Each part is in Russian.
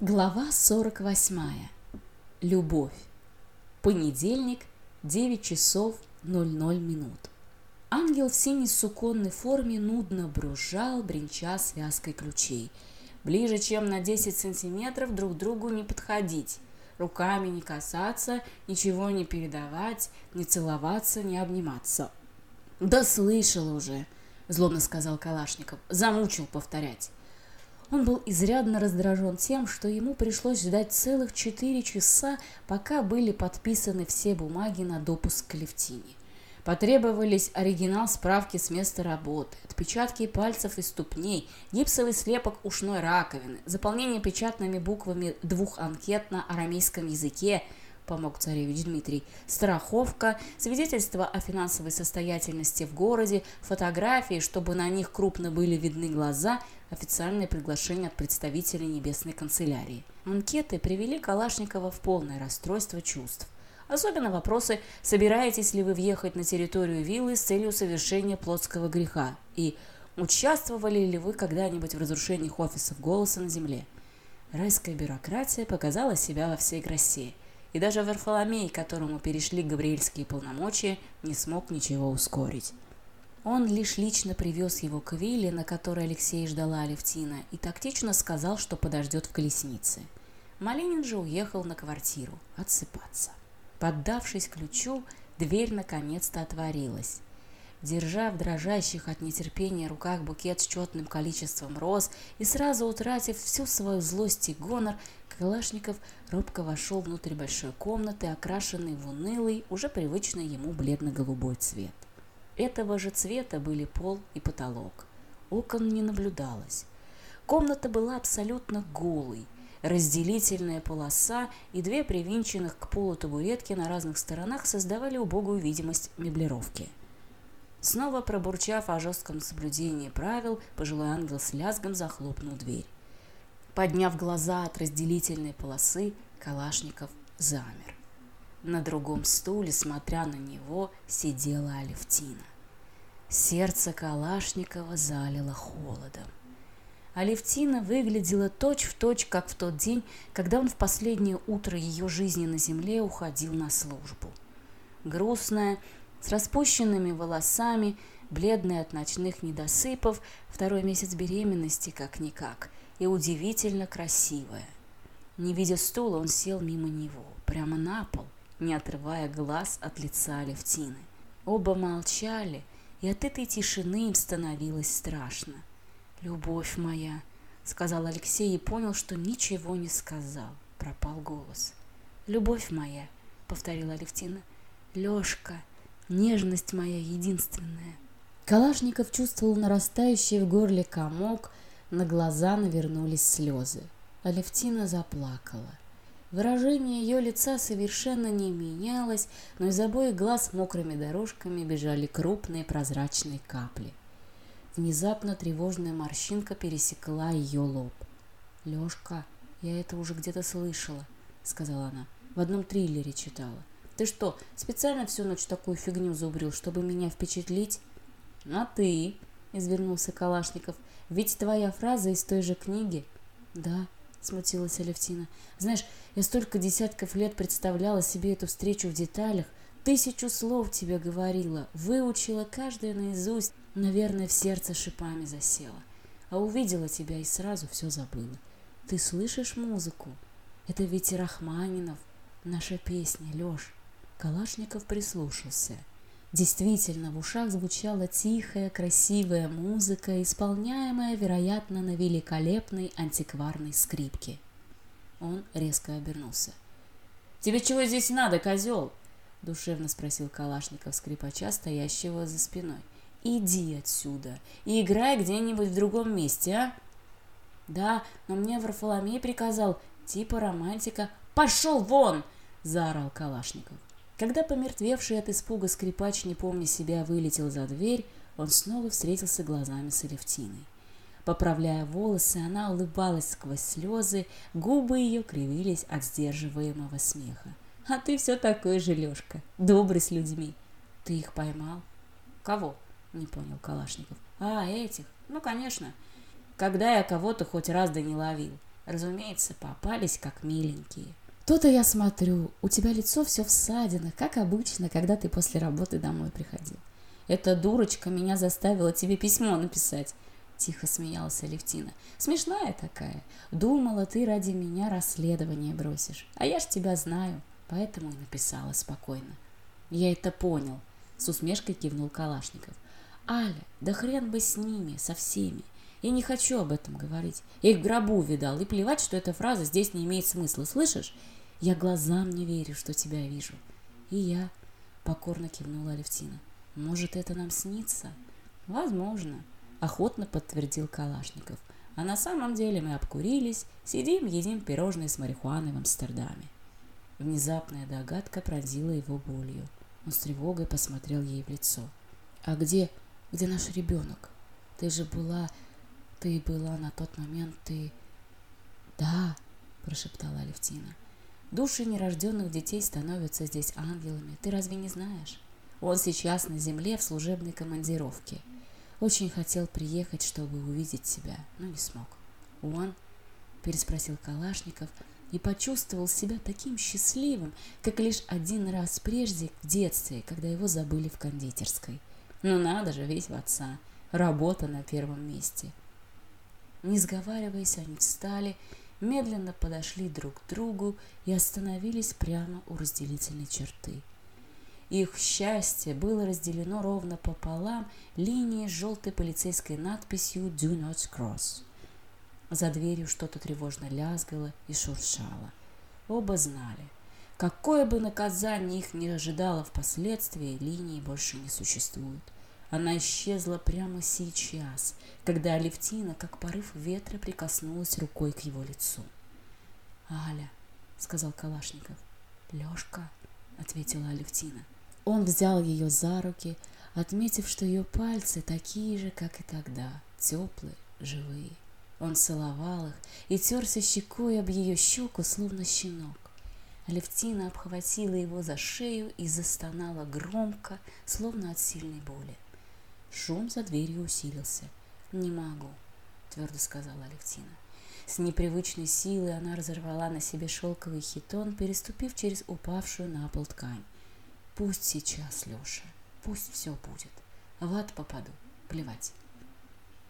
Глава 48. Любовь. Понедельник, 9 часов 00 минут. Ангел в синей суконной форме нудно бружал, бренча связкой ключей. Ближе, чем на 10 сантиметров друг другу не подходить. Руками не касаться, ничего не передавать, не целоваться, не обниматься. «Да слышал уже!» – злобно сказал Калашников. «Замучил повторять». Он был изрядно раздражен тем, что ему пришлось ждать целых четыре часа, пока были подписаны все бумаги на допуск к лифтине. Потребовались оригинал справки с места работы, отпечатки пальцев и ступней, гипсовый слепок ушной раковины, заполнение печатными буквами двух анкет на арамейском языке – помог царевич Дмитрий. Страховка, свидетельство о финансовой состоятельности в городе, фотографии, чтобы на них крупно были видны глаза, официальное приглашение от представителей Небесной канцелярии. Анкеты привели Калашникова в полное расстройство чувств. Особенно вопросы «Собираетесь ли вы въехать на территорию виллы с целью совершения плотского греха?» и «Участвовали ли вы когда-нибудь в разрушениях офисов голоса на земле?» Райская бюрократия показала себя во всей красе – и даже в которому перешли габриэльские полномочия, не смог ничего ускорить. Он лишь лично привез его к вилле, на которой Алексей ждала Алевтина, и тактично сказал, что подождет в колеснице. Малинин же уехал на квартиру отсыпаться. Поддавшись ключу, дверь наконец-то отворилась. Держа в дрожащих от нетерпения руках букет с четным количеством роз и сразу утратив всю свою злость и гонор, Калашников робко вошел внутрь большой комнаты, окрашенный в унылый, уже привычный ему бледно-голубой цвет. Этого же цвета были пол и потолок. Окон не наблюдалось. Комната была абсолютно голой, разделительная полоса и две привинченных к полу табуретки на разных сторонах создавали убогую видимость меблировки. Снова пробурчав о жестком соблюдении правил, пожилой ангел с лязгом захлопнул дверь подняв глаза от разделительной полосы, Калашников замер. На другом стуле, смотря на него, сидела Алевтина. Сердце Калашникова залило холодом. Алевтина выглядела точь-в-точь, точь, как в тот день, когда он в последнее утро ее жизни на земле уходил на службу. Грустная, с распущенными волосами, бледная от ночных недосыпов, второй месяц беременности как-никак. и удивительно красивая. Не видя стула, он сел мимо него, прямо на пол, не отрывая глаз от лица Алевтины. Оба молчали, и от этой тишины им становилось страшно. «Любовь моя», — сказал Алексей и понял, что ничего не сказал. Пропал голос. «Любовь моя», — повторила Алевтина. «Лешка, нежность моя единственная». Калашников чувствовал нарастающий в горле комок, на глаза навернулись слезы. Алевтина заплакала. Выражение ее лица совершенно не менялось, но из обоих глаз мокрыми дорожками бежали крупные прозрачные капли. Внезапно тревожная морщинка пересекла ее лоб. «Лешка, я это уже где-то слышала», — сказала она. «В одном триллере читала. Ты что, специально всю ночь такую фигню зубрил, чтобы меня впечатлить?» «А ты?» — извернулся Калашников. Ведь твоя фраза из той же книги. Да, смутилась Алевтина. Знаешь, я столько десятков лет представляла себе эту встречу в деталях, тысячу слов тебе говорила, выучила каждое наизусть, наверное, в сердце шипами засела. А увидела тебя и сразу все забыла. Ты слышишь музыку? Это ведь Рахманинов, наша песня, Леш. Калашников прислушался. Действительно, в ушах звучала тихая, красивая музыка, исполняемая, вероятно, на великолепной антикварной скрипке. Он резко обернулся. «Тебе чего здесь надо, козел?» – душевно спросил Калашников скрипача, стоящего за спиной. «Иди отсюда и играй где-нибудь в другом месте, а?» «Да, но мне Варфоломей приказал, типа романтика». «Пошел вон!» – заорал Калашников. Когда помертвевший от испуга скрипач, не помня себя, вылетел за дверь, он снова встретился глазами с Алевтиной. Поправляя волосы, она улыбалась сквозь слезы, губы ее кривились от сдерживаемого смеха. «А ты все такой же, Лешка, добрый с людьми. Ты их поймал?» «Кого?» – не понял Калашников. «А, этих? Ну, конечно. Когда я кого-то хоть раз да не ловил. Разумеется, попались как миленькие». То-то я смотрю, у тебя лицо все в ссадинах, как обычно, когда ты после работы домой приходил. Эта дурочка меня заставила тебе письмо написать. Тихо смеялась Алевтина. Смешная такая. Думала, ты ради меня расследование бросишь. А я ж тебя знаю, поэтому и написала спокойно. Я это понял. С усмешкой кивнул Калашников. Аля, да хрен бы с ними, со всеми. Я не хочу об этом говорить. Я их в гробу видал, и плевать, что эта фраза здесь не имеет смысла, слышишь? Я глазам не верю, что тебя вижу. И я, покорно кивнула Алевтина. Может, это нам снится? Возможно, охотно подтвердил Калашников. А на самом деле мы обкурились, сидим, едим пирожные с марихуаной в Амстердаме. Внезапная догадка пронзила его болью. Он с тревогой посмотрел ей в лицо. «А где, где наш ребенок? Ты же была, ты была на тот момент, ты...» «Да», – прошептала Алевтина. Души нерожденных детей становятся здесь ангелами. Ты разве не знаешь? Он сейчас на земле в служебной командировке. Очень хотел приехать, чтобы увидеть тебя, но не смог. Он? Переспросил Калашников и почувствовал себя таким счастливым, как лишь один раз прежде в детстве, когда его Не сговариваясь, они встали, медленно подошли друг к другу и остановились прямо у разделительной черты. Их счастье было разделено ровно пополам линией с желтой полицейской надписью «Do not cross». За дверью что-то тревожно лязгало и шуршало. Оба знали, какое бы наказание их не ожидало впоследствии, линии больше не существует. Она исчезла прямо сейчас, когда Алевтина, как порыв ветра, прикоснулась рукой к его лицу. «Аля», — сказал Калашников. «Лешка», — ответила Алевтина. Он взял ее за руки, отметив, что ее пальцы такие же, как и тогда, теплые, живые. Он целовал их и терся щекой об ее щеку, словно щенок. Алевтина обхватила его за шею и застонала громко, словно от сильной боли. Шум за дверью усилился. «Не могу», — твердо сказала Алевтина. С непривычной силой она разорвала на себе шелковый хитон, переступив через упавшую на пол ткань. «Пусть сейчас, Леша, пусть все будет. В ад попаду. Плевать».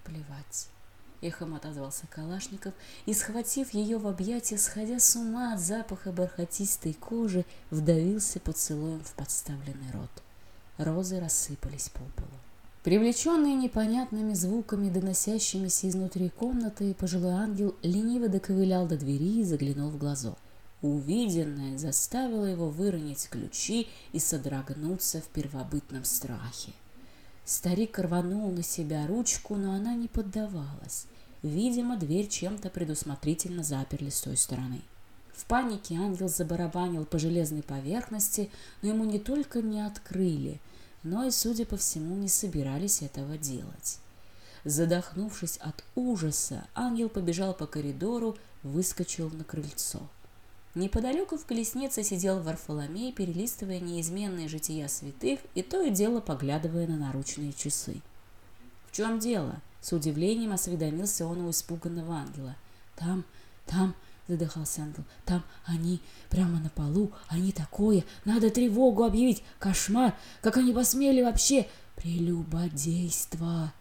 «Плевать», — эхом отозвался Калашников и, схватив ее в объятия, сходя с ума от запаха бархатистой кожи, вдавился поцелуем в подставленный рот. Розы рассыпались по полу. Привлеченный непонятными звуками, доносящимися изнутри комнаты, пожилой ангел лениво доковылял до двери и заглянул в глазок. Увиденное заставило его выронить ключи и содрогнуться в первобытном страхе. Старик рванул на себя ручку, но она не поддавалась. Видимо, дверь чем-то предусмотрительно заперли с той стороны. В панике ангел забарабанил по железной поверхности, но ему не только не открыли – но ну и, судя по всему, не собирались этого делать. Задохнувшись от ужаса, ангел побежал по коридору, выскочил на крыльцо. Неподалеку в колеснице сидел Варфоломей, перелистывая неизменные жития святых и то и дело поглядывая на наручные часы. «В чем дело?» — с удивлением осведомился он у испуганного ангела. «Там, там, задыхался ангел. Там они прямо на полу, они такое, надо тревогу объявить, кошмар, как они посмели вообще, прелюбодейство.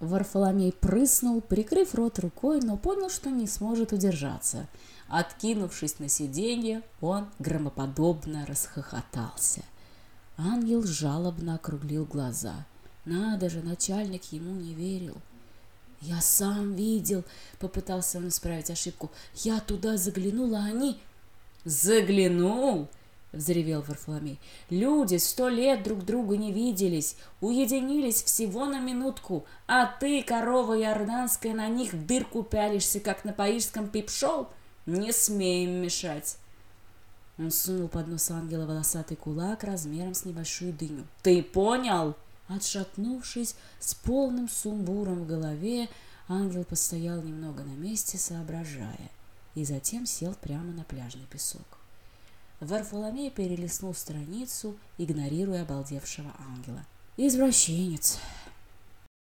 Варфоломей прыснул, прикрыв рот рукой, но понял, что не сможет удержаться. Откинувшись на сиденье, он громоподобно расхохотался. Ангел жалобно округлил глаза. Надо же, начальник ему не верил. — «Я сам видел», — попытался он исправить ошибку. «Я туда заглянул, а они...» «Заглянул?» — взревел Варфоломей. «Люди сто лет друг другу не виделись, уединились всего на минутку, а ты, корова иорданская, на них в дырку пялишься, как на парижском пип-шоу? Не смеем мешать!» Он сунул под нос ангела волосатый кулак размером с небольшую дыню. «Ты понял?» отшатнувшись с полным сумбуром в голове, ангел постоял немного на месте, соображая, и затем сел прямо на пляжный песок. Варфоломей перелистнул страницу, игнорируя обалдевшего ангела. «Извращенец!»